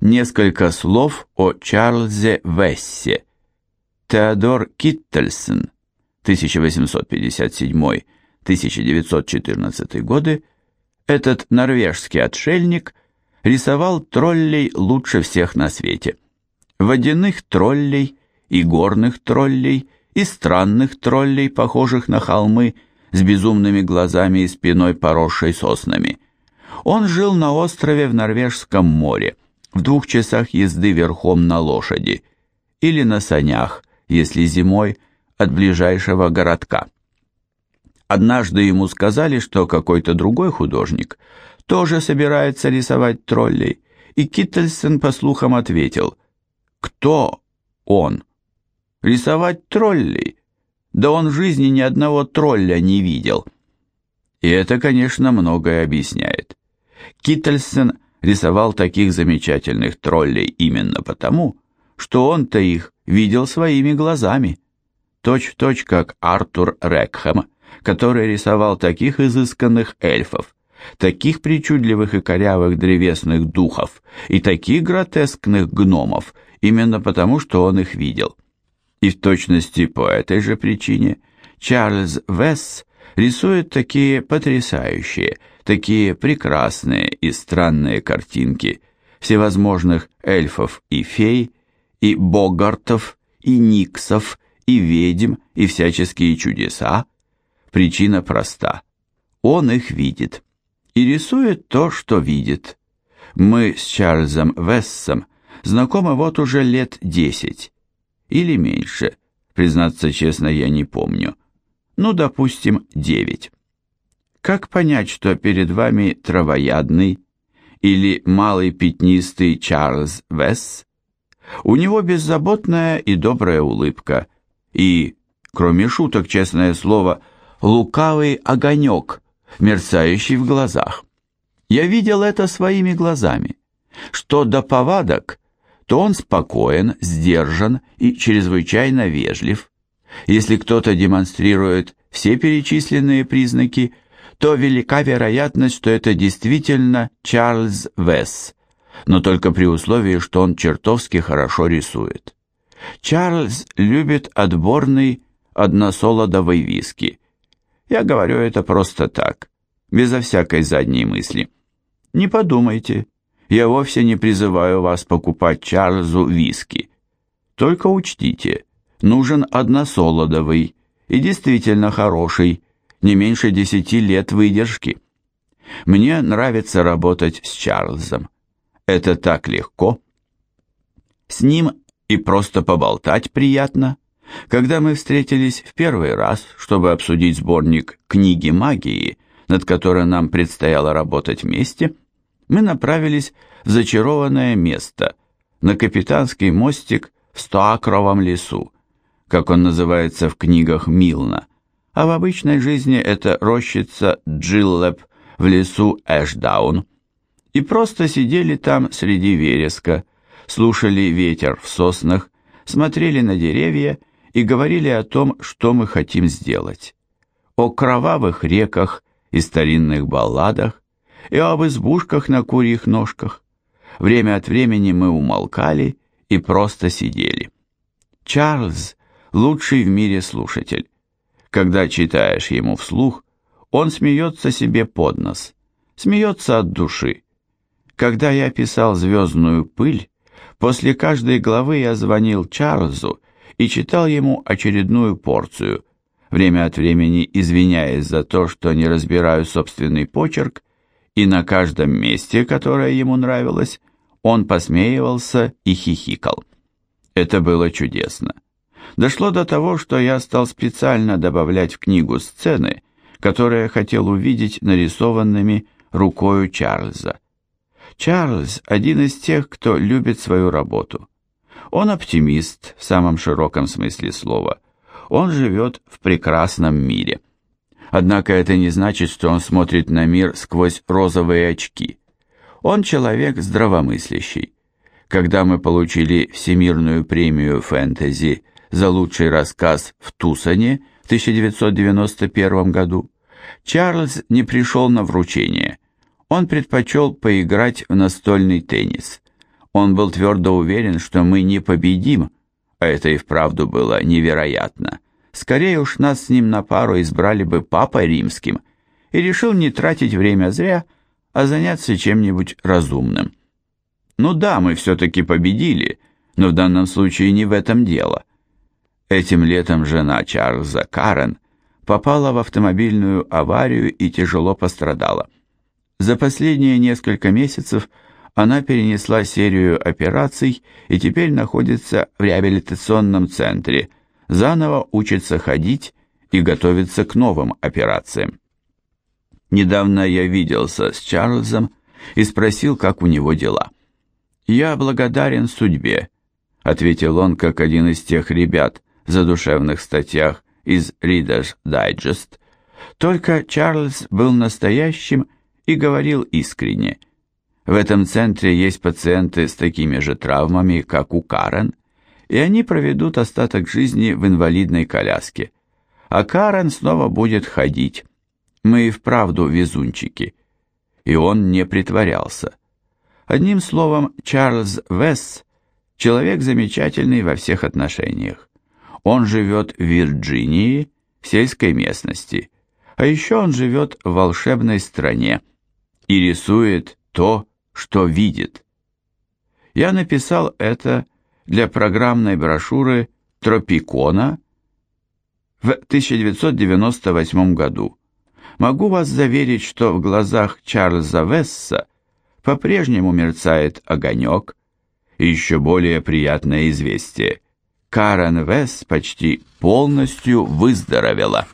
Несколько слов о Чарльзе Вессе. Теодор Киттельсон, 1857-1914 годы, этот норвежский отшельник рисовал троллей лучше всех на свете. Водяных троллей и горных троллей и странных троллей, похожих на холмы, с безумными глазами и спиной, поросшей соснами. Он жил на острове в Норвежском море, в двух часах езды верхом на лошади, или на санях, если зимой, от ближайшего городка. Однажды ему сказали, что какой-то другой художник тоже собирается рисовать троллей, и Киттельсен по слухам ответил, «Кто он? Рисовать троллей? Да он в жизни ни одного тролля не видел». И это, конечно, многое объясняет. Киттельсен рисовал таких замечательных троллей именно потому, что он-то их видел своими глазами, точь-в-точь, точь, как Артур Рекхэм, который рисовал таких изысканных эльфов, таких причудливых и корявых древесных духов и таких гротескных гномов, именно потому, что он их видел. И в точности по этой же причине Чарльз Весс рисует такие потрясающие, такие прекрасные и странные картинки всевозможных эльфов и фей, и богартов, и никсов, и ведьм, и всяческие чудеса, причина проста. Он их видит и рисует то, что видит. Мы с Чарльзом Вессом знакомы вот уже лет десять, или меньше, признаться честно, я не помню. Ну, допустим, девять. Как понять, что перед вами травоядный или малый пятнистый Чарльз Весс, у него беззаботная и добрая улыбка, и, кроме шуток, честное слово, лукавый огонек, мерцающий в глазах. Я видел это своими глазами. Что до повадок, то он спокоен, сдержан и чрезвычайно вежлив. Если кто-то демонстрирует все перечисленные признаки, то велика вероятность, что это действительно Чарльз Весс, но только при условии, что он чертовски хорошо рисует. Чарльз любит отборный односолодовый виски. Я говорю это просто так, безо всякой задней мысли. Не подумайте, я вовсе не призываю вас покупать Чарльзу виски. Только учтите, нужен односолодовый и действительно хороший, не меньше десяти лет выдержки. Мне нравится работать с Чарльзом. Это так легко. С ним и просто поболтать приятно. Когда мы встретились в первый раз, чтобы обсудить сборник «Книги магии», над которой нам предстояло работать вместе, мы направились в зачарованное место, на капитанский мостик в Стоакровом лесу, как он называется в книгах Милна, а в обычной жизни это рощица Джиллеп в лесу Эшдаун и просто сидели там среди вереска, слушали ветер в соснах, смотрели на деревья и говорили о том, что мы хотим сделать. О кровавых реках и старинных балладах, и об избушках на курьих ножках. Время от времени мы умолкали и просто сидели. Чарльз – лучший в мире слушатель. Когда читаешь ему вслух, он смеется себе под нос, смеется от души, когда я писал «Звездную пыль», после каждой главы я звонил Чарльзу и читал ему очередную порцию, время от времени извиняясь за то, что не разбираю собственный почерк, и на каждом месте, которое ему нравилось, он посмеивался и хихикал. Это было чудесно. Дошло до того, что я стал специально добавлять в книгу сцены, которые хотел увидеть нарисованными рукою Чарльза. Чарльз – один из тех, кто любит свою работу. Он оптимист в самом широком смысле слова. Он живет в прекрасном мире. Однако это не значит, что он смотрит на мир сквозь розовые очки. Он человек здравомыслящий. Когда мы получили Всемирную премию фэнтези за лучший рассказ в Тусоне в 1991 году, Чарльз не пришел на вручение – он предпочел поиграть в настольный теннис. Он был твердо уверен, что мы не победим, а это и вправду было невероятно. Скорее уж нас с ним на пару избрали бы папой римским, и решил не тратить время зря, а заняться чем-нибудь разумным. Ну да, мы все-таки победили, но в данном случае не в этом дело. Этим летом жена Чарльза Карен попала в автомобильную аварию и тяжело пострадала. За последние несколько месяцев она перенесла серию операций и теперь находится в реабилитационном центре, заново учится ходить и готовится к новым операциям. Недавно я виделся с Чарльзом и спросил, как у него дела. «Я благодарен судьбе», — ответил он, как один из тех ребят задушевных статьях из Reader's Digest. Только Чарльз был настоящим и говорил искренне. В этом центре есть пациенты с такими же травмами, как у Карен, и они проведут остаток жизни в инвалидной коляске. А Карен снова будет ходить. Мы и вправду везунчики. И он не притворялся. Одним словом, Чарльз Весс – человек замечательный во всех отношениях. Он живет в Вирджинии, в сельской местности, а еще он живет в волшебной стране и рисует то, что видит. Я написал это для программной брошюры «Тропикона» в 1998 году. Могу вас заверить, что в глазах Чарльза Весса по-прежнему мерцает огонек. И еще более приятное известие. Карен Весс почти полностью выздоровела.